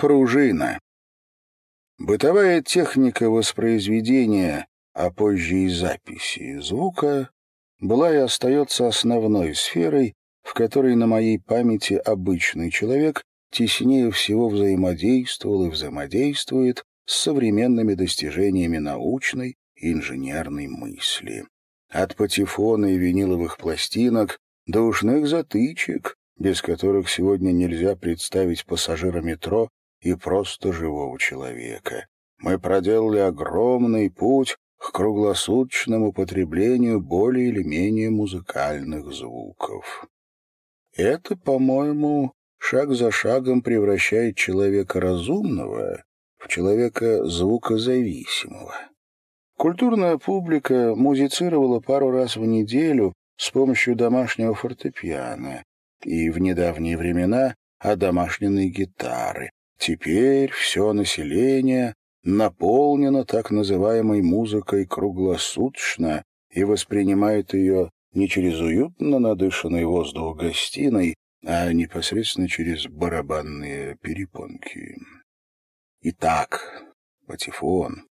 Пружина. Бытовая техника воспроизведения, а позже и записи звука, была и остается основной сферой, в которой на моей памяти обычный человек теснее всего взаимодействовал и взаимодействует с современными достижениями научной и инженерной мысли. От патефона и виниловых пластинок до ушных затычек, без которых сегодня нельзя представить пассажира метро и просто живого человека. Мы проделали огромный путь к круглосуточному потреблению более или менее музыкальных звуков. Это, по-моему, шаг за шагом превращает человека разумного в человека звукозависимого. Культурная публика музицировала пару раз в неделю с помощью домашнего фортепиано и в недавние времена одомашненной гитары, Теперь все население наполнено так называемой музыкой круглосуточно и воспринимает ее не через уютно надышанный воздух гостиной, а непосредственно через барабанные перепонки. Итак, патефон.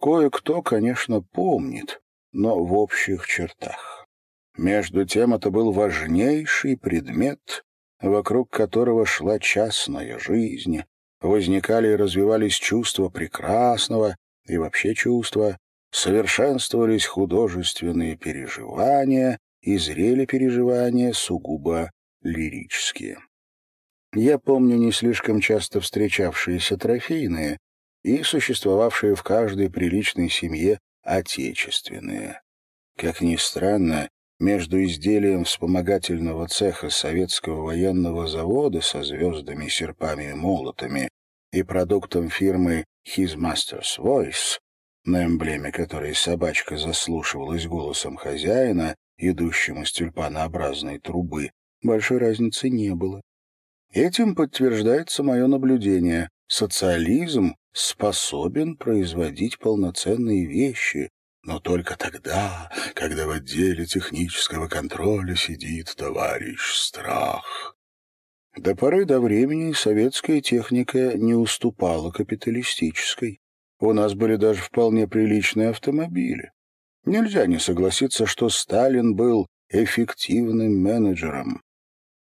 Кое-кто, конечно, помнит, но в общих чертах. Между тем это был важнейший предмет вокруг которого шла частная жизнь, возникали и развивались чувства прекрасного и вообще чувства, совершенствовались художественные переживания и зрели переживания сугубо лирические. Я помню не слишком часто встречавшиеся трофейные и существовавшие в каждой приличной семье отечественные. Как ни странно, между изделием вспомогательного цеха советского военного завода со звездами, серпами и молотами и продуктом фирмы His Master's Voice, на эмблеме которой собачка заслушивалась голосом хозяина, идущим из тюльпанообразной трубы, большой разницы не было. Этим подтверждается мое наблюдение. Социализм способен производить полноценные вещи, но только тогда, когда в отделе технического контроля сидит товарищ Страх. До поры до времени советская техника не уступала капиталистической. У нас были даже вполне приличные автомобили. Нельзя не согласиться, что Сталин был эффективным менеджером.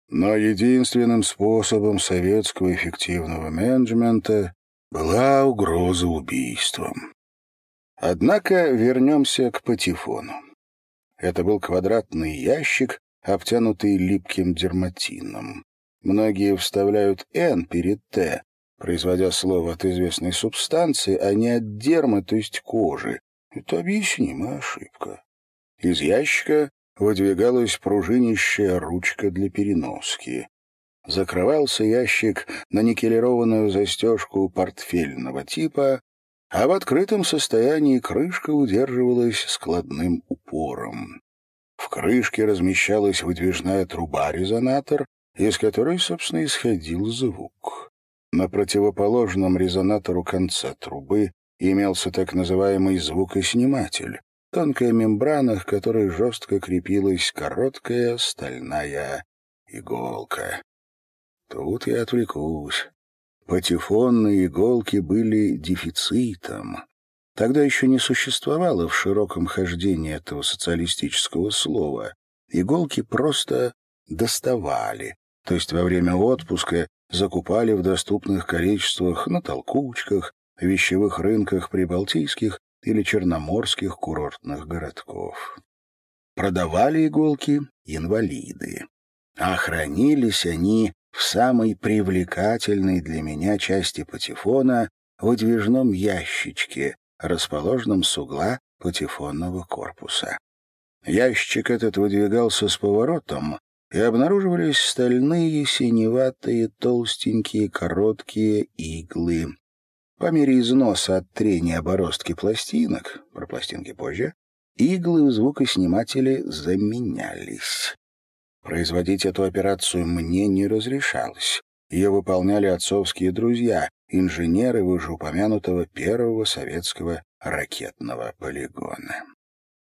Но единственным способом советского эффективного менеджмента была угроза убийством. Однако вернемся к патефону. Это был квадратный ящик, обтянутый липким дерматином. Многие вставляют «Н» перед «Т», производя слово от известной субстанции, а не от дермы, то есть кожи. Это объяснимая ошибка. Из ящика выдвигалась пружинищая ручка для переноски. Закрывался ящик на никелированную застежку портфельного типа, а в открытом состоянии крышка удерживалась складным упором. В крышке размещалась выдвижная труба-резонатор, из которой, собственно, исходил звук. На противоположном резонатору конца трубы имелся так называемый звукосниматель, тонкая мембрана, к которой жестко крепилась короткая стальная иголка. Тут я отвлекусь. Патефонные иголки были дефицитом. Тогда еще не существовало в широком хождении этого социалистического слова. Иголки просто доставали, то есть во время отпуска закупали в доступных количествах на толкучках, вещевых рынках прибалтийских или черноморских курортных городков. Продавали иголки инвалиды, а хранились они в самой привлекательной для меня части патефона выдвижном ящичке, расположенном с угла патефонного корпуса. Ящик этот выдвигался с поворотом, и обнаруживались стальные синеватые толстенькие короткие иглы. По мере износа от трения оборостки пластинок, про пластинки позже, иглы в звукоснимателе заменялись. Производить эту операцию мне не разрешалось. Ее выполняли отцовские друзья, инженеры вышеупомянутого первого советского ракетного полигона.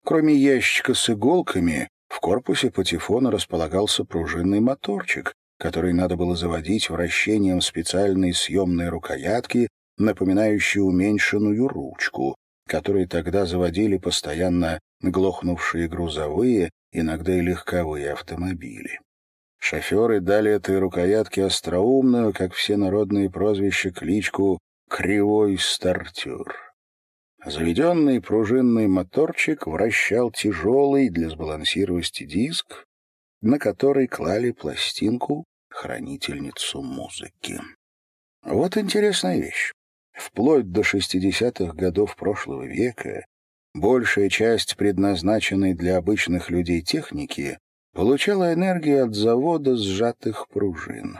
Кроме ящика с иголками, в корпусе патефона располагался пружинный моторчик, который надо было заводить вращением специальной съемной рукоятки, напоминающей уменьшенную ручку, которой тогда заводили постоянно глохнувшие грузовые, иногда и легковые автомобили. Шоферы дали этой рукоятке остроумную, как все народные прозвища, кличку «Кривой стартер». Заведенный пружинный моторчик вращал тяжелый для сбалансированности диск, на который клали пластинку хранительницу музыки. Вот интересная вещь. Вплоть до 60-х годов прошлого века большая часть предназначенной для обычных людей техники получала энергию от завода сжатых пружин.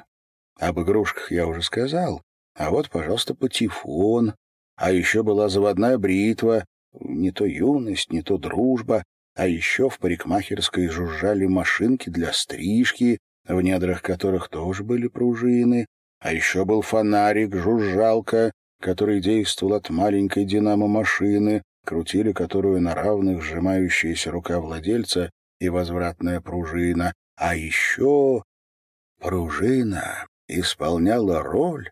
Об игрушках я уже сказал, а вот, пожалуйста, патефон, а еще была заводная бритва, не то юность, не то дружба, а еще в парикмахерской жужжали машинки для стрижки, в недрах которых тоже были пружины, а еще был фонарик-жужжалка, который действовал от маленькой динамо-машины, крутили которую на равных сжимающаяся рука владельца и возвратная пружина. А еще пружина исполняла роль,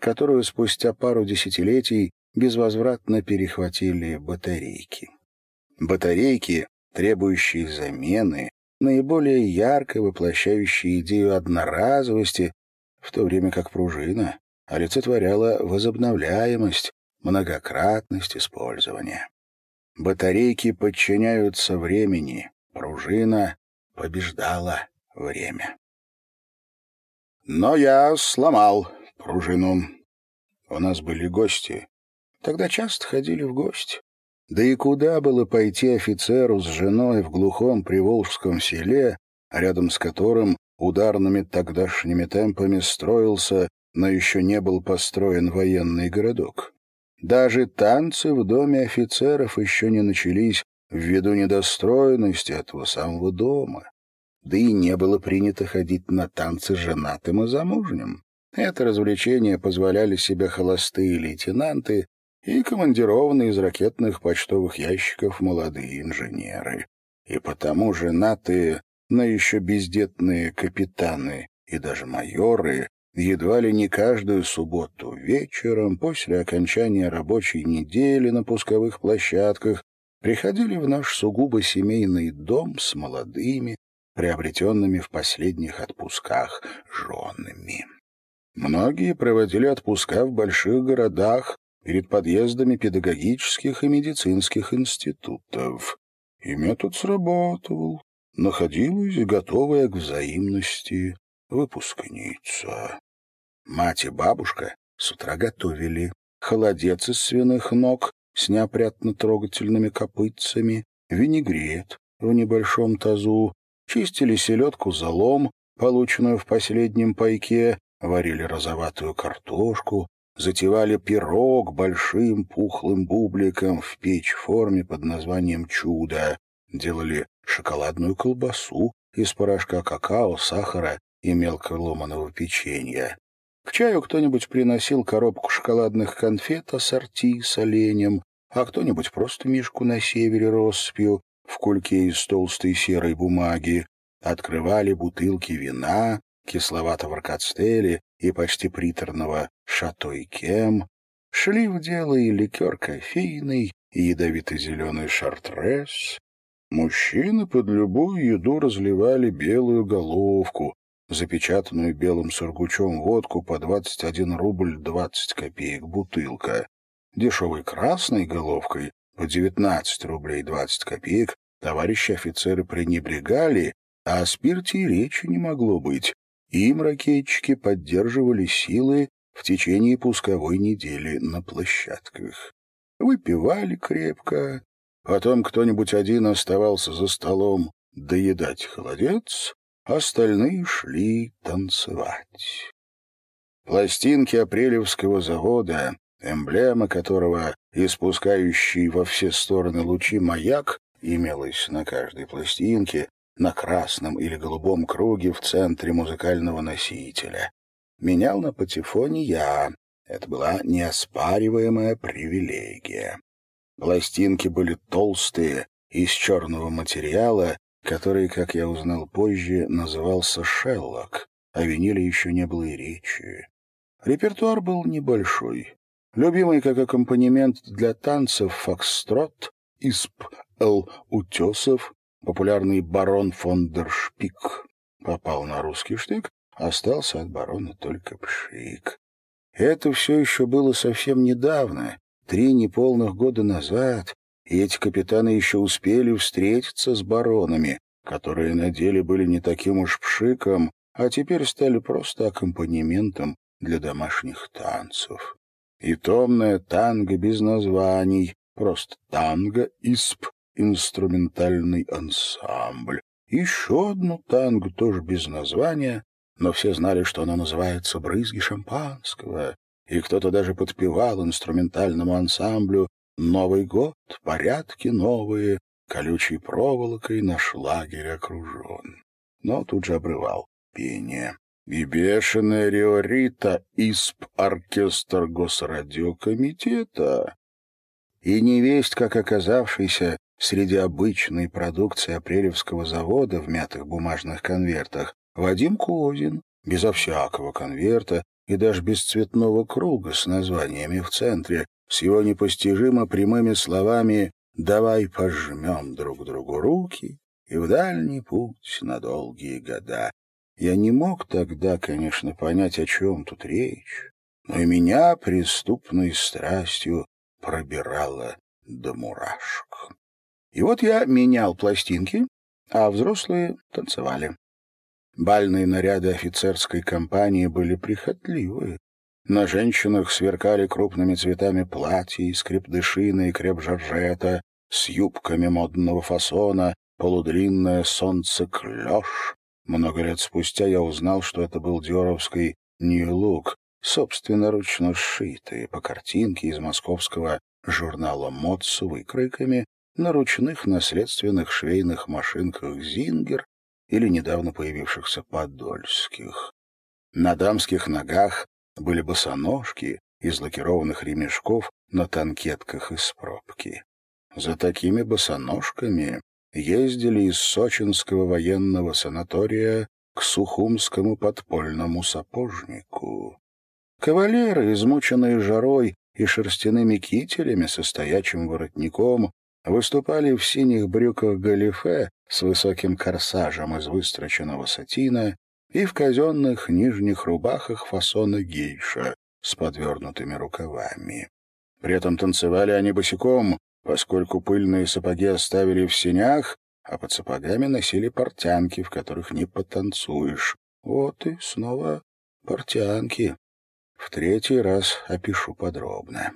которую спустя пару десятилетий безвозвратно перехватили батарейки. Батарейки, требующие замены, наиболее ярко воплощающие идею одноразовости, в то время как пружина олицетворяла возобновляемость, многократность использования. Батарейки подчиняются времени, пружина побеждала время. Но я сломал пружину. У нас были гости. Тогда часто ходили в гости. Да и куда было пойти офицеру с женой в глухом приволжском селе, рядом с которым ударными тогдашними темпами строился, но еще не был построен военный городок? Даже танцы в доме офицеров еще не начались ввиду недостроенности этого самого дома. Да и не было принято ходить на танцы женатым и замужним. Это развлечение позволяли себе холостые лейтенанты и командированные из ракетных почтовых ящиков молодые инженеры. И потому женатые, но еще бездетные капитаны и даже майоры едва ли не каждую субботу вечером после окончания рабочей недели на пусковых площадках приходили в наш сугубо семейный дом с молодыми, приобретенными в последних отпусках женами. Многие проводили отпуска в больших городах перед подъездами педагогических и медицинских институтов. И метод сработал. Находилась готовая к взаимности выпускница. Мать и бабушка с утра готовили. Холодец из свиных ног с неопрятно трогательными копытцами, винегрет в небольшом тазу, чистили селедку залом, полученную в последнем пайке, варили розоватую картошку, затевали пирог большим пухлым бубликом в печь в форме под названием «Чудо», делали шоколадную колбасу из порошка какао, сахара и мелколоманого печенья. К чаю кто-нибудь приносил коробку шоколадных конфет ассорти с оленем, а кто-нибудь просто мишку на севере россыпью в кульке из толстой серой бумаги. Открывали бутылки вина, кисловатого ркацтели и почти приторного шато и кем. Шли в дело и ликер кофейный, и ядовито-зеленый шартрес. Мужчины под любую еду разливали белую головку, запечатанную белым сургучом водку по 21 рубль 20 копеек бутылка. Дешевой красной головкой по 19 рублей 20 копеек товарищи офицеры пренебрегали, а о спирте и речи не могло быть. Им ракетчики поддерживали силы в течение пусковой недели на площадках. Выпивали крепко, потом кто-нибудь один оставался за столом доедать холодец, остальные шли танцевать. Пластинки апрелевского завода, эмблема которого, испускающий во все стороны лучи маяк, имелась на каждой пластинке, на красном или голубом круге в центре музыкального носителя. Менял на патефоне я. Это была неоспариваемая привилегия. Пластинки были толстые, из черного материала, который, как я узнал позже, назывался шеллок, о виниле еще не было и речи. Репертуар был небольшой. Любимый как аккомпанемент для танцев фокстрот, исп Л. Утесов, популярный барон фон дер Шпик попал на русский штык, остался от барона только пшик. Это все еще было совсем недавно, три неполных года назад, и эти капитаны еще успели встретиться с баронами, которые на деле были не таким уж пшиком, а теперь стали просто аккомпанементом для домашних танцев. И томная танго без названий, просто танго, исп, инструментальный ансамбль. Еще одну танго, тоже без названия, но все знали, что она называется «Брызги шампанского», и кто-то даже подпевал инструментальному ансамблю «Новый год, порядки новые, колючей проволокой наш лагерь окружен». Но тут же обрывал пение. И бешеная Риорита, ИСП, оркестр Госрадиокомитета. И невесть, как оказавшийся среди обычной продукции апрелевского завода в мятых бумажных конвертах, Вадим Козин, безо всякого конверта и даже без цветного круга с названиями в центре, с его непостижимо прямыми словами «давай пожмем друг другу руки» и в дальний путь на долгие года. Я не мог тогда, конечно, понять, о чем тут речь, но и меня преступной страстью пробирало до мурашек. И вот я менял пластинки, а взрослые танцевали. Бальные наряды офицерской компании были прихотливые. На женщинах сверкали крупными цветами платья из крепдышины и креп-жоржета, с юбками модного фасона, полудлинное солнце-клёш. Много лет спустя я узнал, что это был диоровский «Нью-Лук», собственноручно сшитый по картинке из московского журнала «Мод» с выкройками на ручных наследственных швейных машинках «Зингер» или недавно появившихся «Подольских». На дамских ногах были босоножки из лакированных ремешков на танкетках из пробки. За такими босоножками ездили из сочинского военного санатория к Сухумскому подпольному сапожнику. Кавалеры, измученные жарой и шерстяными кителями со стоячим воротником, выступали в синих брюках галифе с высоким корсажем из выстроченного сатина и в казенных нижних рубахах фасона гейша с подвернутыми рукавами. При этом танцевали они босиком, поскольку пыльные сапоги оставили в синях, а под сапогами носили портянки, в которых не потанцуешь. Вот и снова портянки. В третий раз опишу подробно.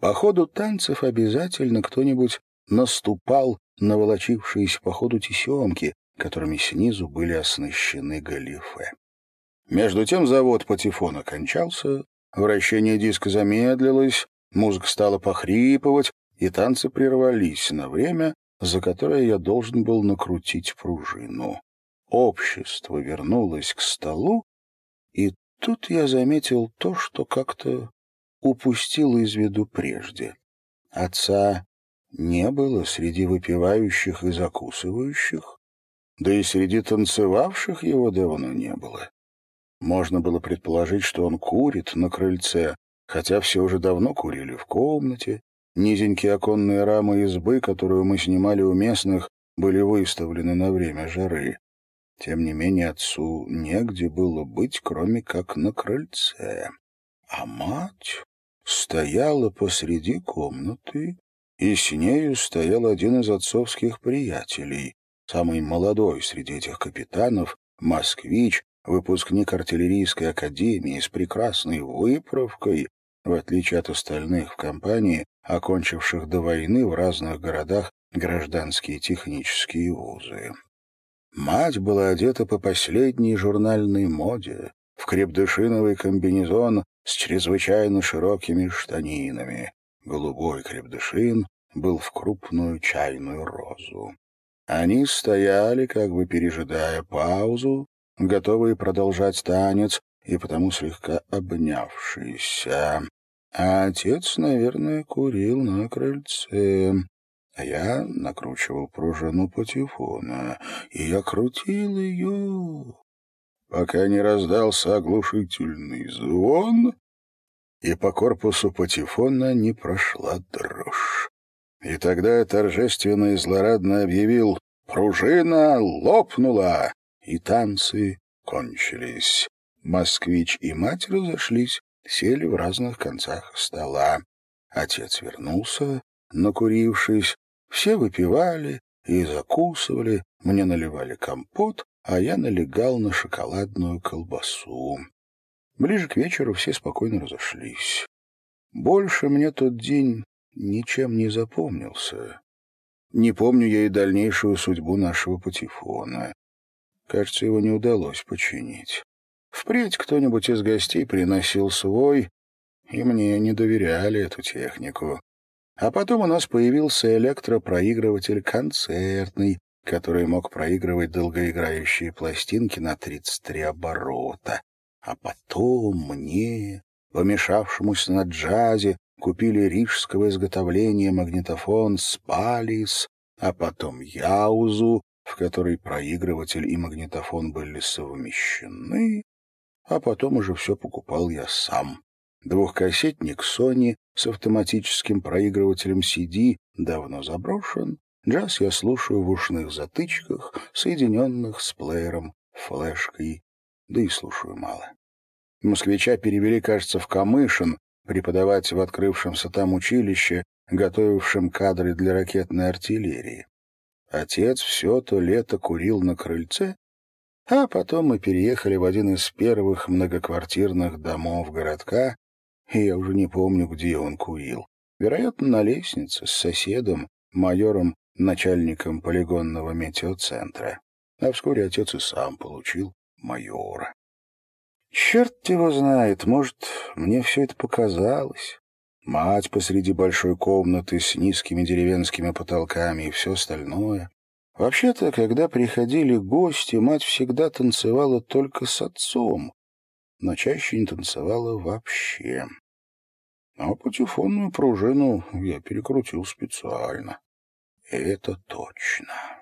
По ходу танцев обязательно кто-нибудь наступал на волочившиеся по ходу тесемки, которыми снизу были оснащены галифе. Между тем завод патефона кончался, вращение диска замедлилось, музыка стала похрипывать, и танцы прервались на время, за которое я должен был накрутить пружину. Общество вернулось к столу, и тут я заметил то, что как-то упустил из виду прежде. Отца не было среди выпивающих и закусывающих, да и среди танцевавших его давно не было. Можно было предположить, что он курит на крыльце, хотя все уже давно курили в комнате. Низенькие оконные рамы избы, которую мы снимали у местных, были выставлены на время жары. Тем не менее отцу негде было быть, кроме как на крыльце. А мать стояла посреди комнаты, и с нею стоял один из отцовских приятелей, самый молодой среди этих капитанов, москвич, выпускник артиллерийской академии с прекрасной выправкой, в отличие от остальных в компании, окончивших до войны в разных городах гражданские технические вузы. Мать была одета по последней журнальной моде, в крепдышиновый комбинезон с чрезвычайно широкими штанинами. Голубой крепдышин был в крупную чайную розу. Они стояли, как бы пережидая паузу, готовые продолжать танец и потому слегка обнявшиеся. А отец, наверное, курил на крыльце. А я накручивал пружину патефона, и я крутил ее пока не раздался оглушительный звон, и по корпусу патефона не прошла дрожь. И тогда торжественно и злорадно объявил «Пружина лопнула!» и танцы кончились. Москвич и мать разошлись, сели в разных концах стола. Отец вернулся, накурившись. Все выпивали и закусывали, мне наливали компот, а я налегал на шоколадную колбасу. Ближе к вечеру все спокойно разошлись. Больше мне тот день ничем не запомнился. Не помню я и дальнейшую судьбу нашего патефона. Кажется, его не удалось починить. Впредь кто-нибудь из гостей приносил свой, и мне не доверяли эту технику. А потом у нас появился электропроигрыватель концертный, который мог проигрывать долгоиграющие пластинки на 33 оборота. А потом мне, помешавшемуся на джазе, купили рижского изготовления магнитофон «Спалис», а потом «Яузу», в которой проигрыватель и магнитофон были совмещены, а потом уже все покупал я сам. Двухкассетник Sony с автоматическим проигрывателем CD давно заброшен. Джаз я слушаю в ушных затычках, соединенных с плеером, флешкой, да и слушаю мало. Москвича перевели, кажется, в Камышин, преподавать в открывшемся там училище, готовившем кадры для ракетной артиллерии. Отец все то лето курил на крыльце, а потом мы переехали в один из первых многоквартирных домов городка, и я уже не помню, где он курил. Вероятно, на лестнице с соседом, майором, начальником полигонного метеоцентра. А вскоре отец и сам получил майора. Черт его знает, может, мне все это показалось. Мать посреди большой комнаты с низкими деревенскими потолками и все остальное. Вообще-то, когда приходили гости, мать всегда танцевала только с отцом, но чаще не танцевала вообще. А патефонную пружину я перекрутил специально. Это точно.